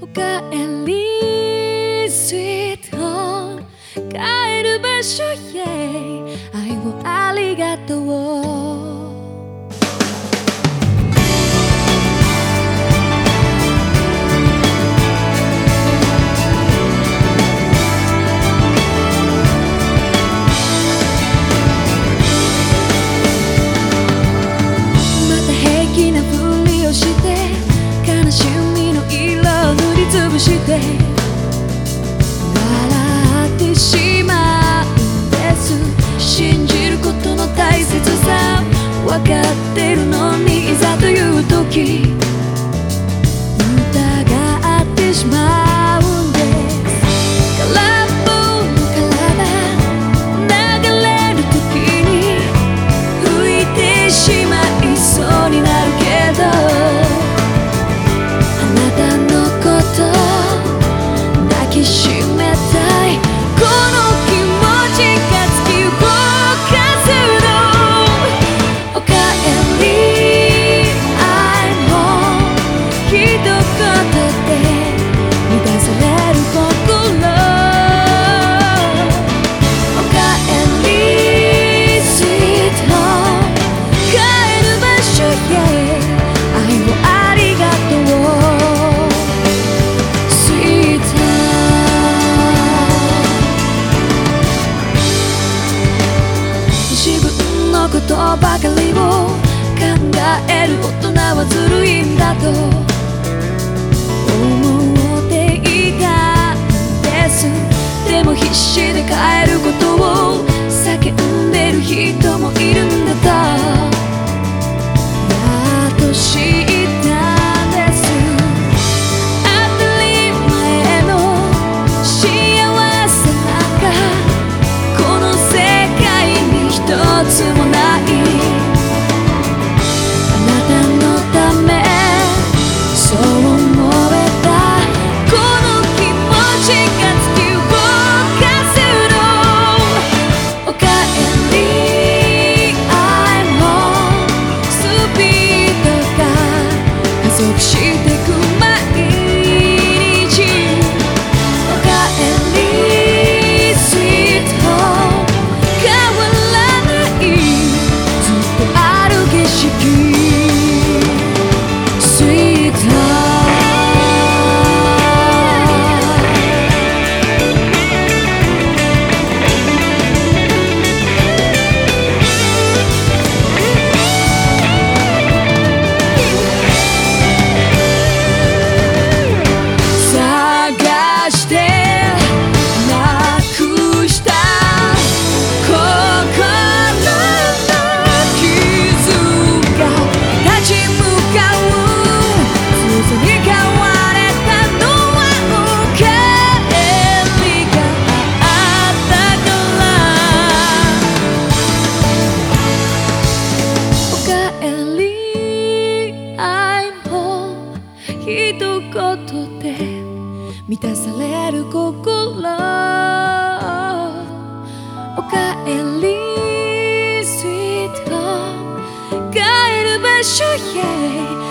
おかえり sweet home 帰る場所へ。愛をありがとう。ことばかりを考える大人はずるいんだと。ことで満たされる心。おかえり Sweet home 帰る場所へ。